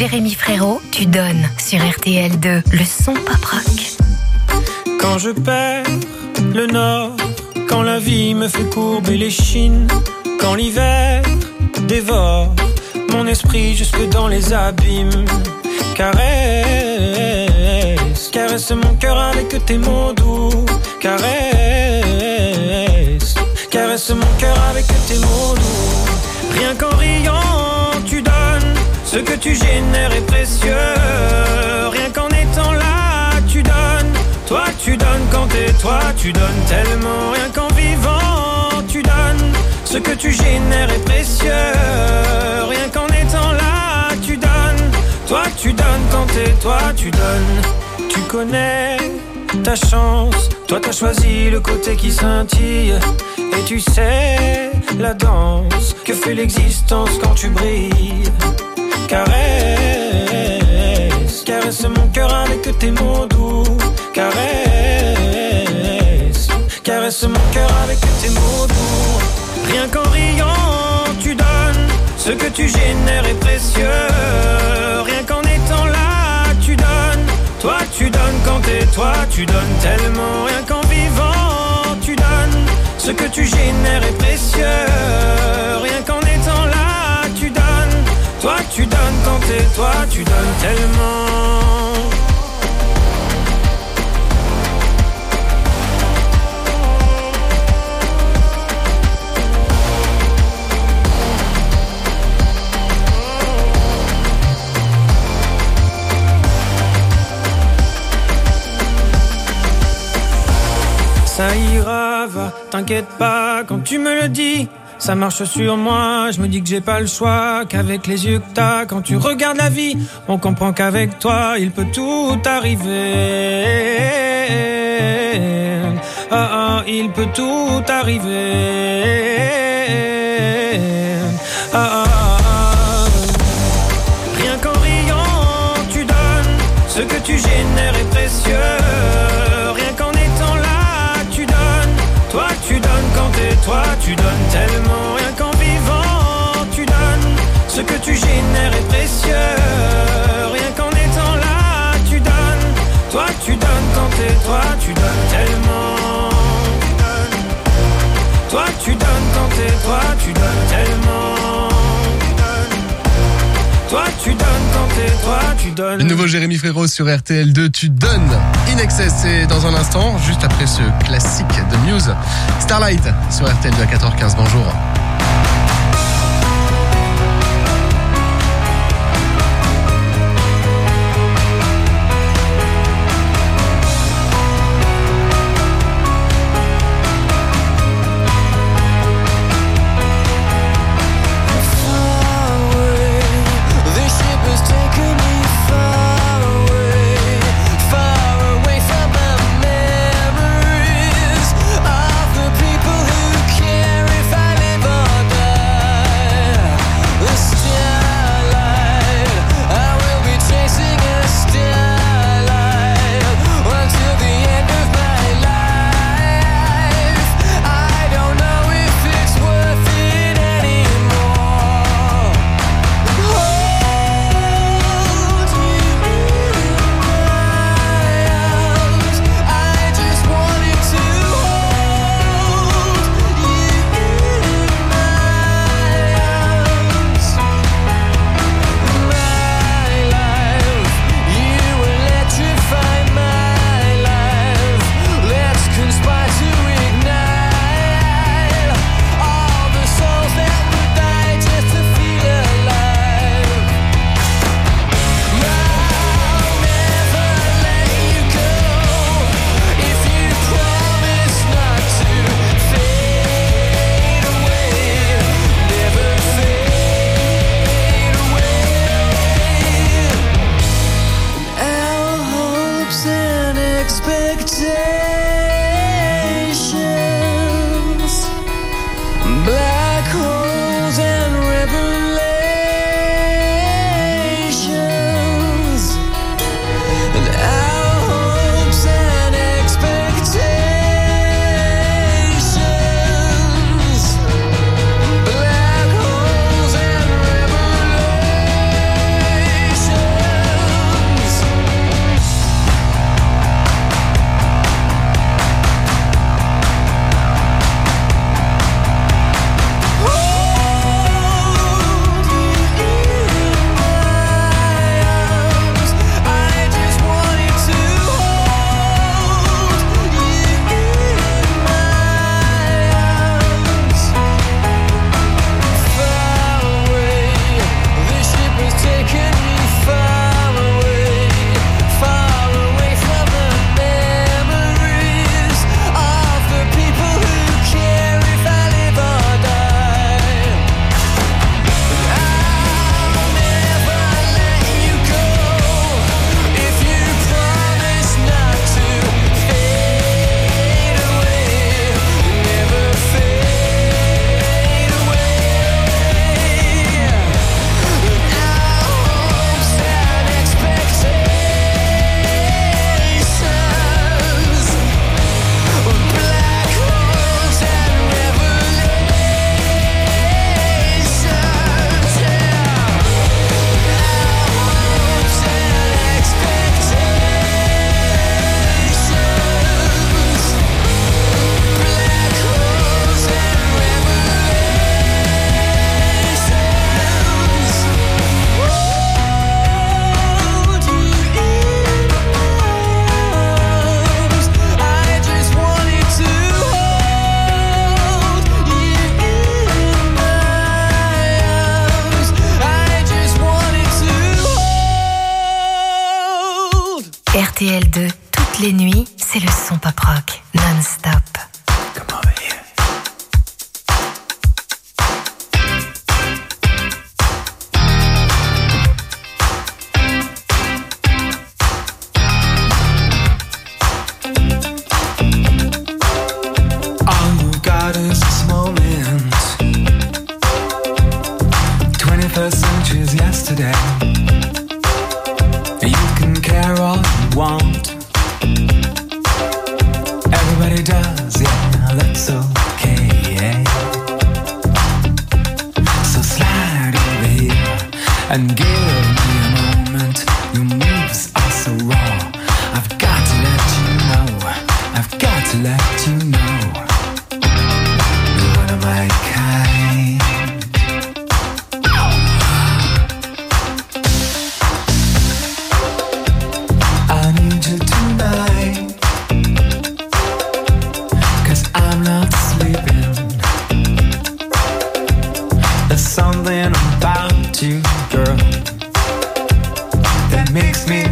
Jérémy Frérot, tu donnes sur RTL2 le son pop rock. Quand je perds le nord, quand la vie me fait courber les chines, quand l'hiver dévore mon esprit jusque dans les abîmes, caresse, caresse mon cœur avec tes mots doux, caresse, caresse mon cœur avec tes mots doux, ce que tu génères est précieux, rien qu'en étant là tu donnes, toi tu donnes quand t'es toi tu donnes tellement, rien qu'en vivant tu donnes. Ce que tu génères est précieux, rien qu'en étant là tu donnes, toi tu donnes quand t'es toi tu donnes, tu connais ta chance, toi t'as choisi le côté qui scintille. Et tu sais la danse que fait l'existence quand tu brilles. Caresse, caresse mon cœur avec tes mots doux. Caresse, caresse mon cœur avec tes mots doux. Rien qu'en riant, tu donnes ce que tu génères est précieux. Rien qu'en étant là, tu donnes. Toi, tu donnes quand t'es toi, tu donnes tellement. Rien qu'en vivant, tu donnes. Ce que tu génères est précieux. Rien qu'en étant. Toi, tu donnes quand t'es toi, tu donnes tellement. Ça ira, va, t'inquiète pas quand tu me le dis. Ça marche sur moi, je me dis que j'ai pas le choix, qu'avec les yeux que t'as, quand tu regardes la vie, on comprend qu'avec toi, il peut tout arriver. Ah ah, il peut tout arriver. Ah ah. Tu donnes tellement. Toi, tu donnes toi, tu donnes. Le nouveau Jérémy Frérot sur RTL2, tu donnes In Excess. Et dans un instant, juste après ce classique de Muse, Starlight sur RTL2 à 4h15. Bonjour. RTL2, toutes les nuits, c'est le son pop rock non-stop. and give me a moment. Your moves are so raw. I've got to let you know. I've got to let you know. You're one of my kind. I need you I'm not sleeping. There's something about you girl. That makes me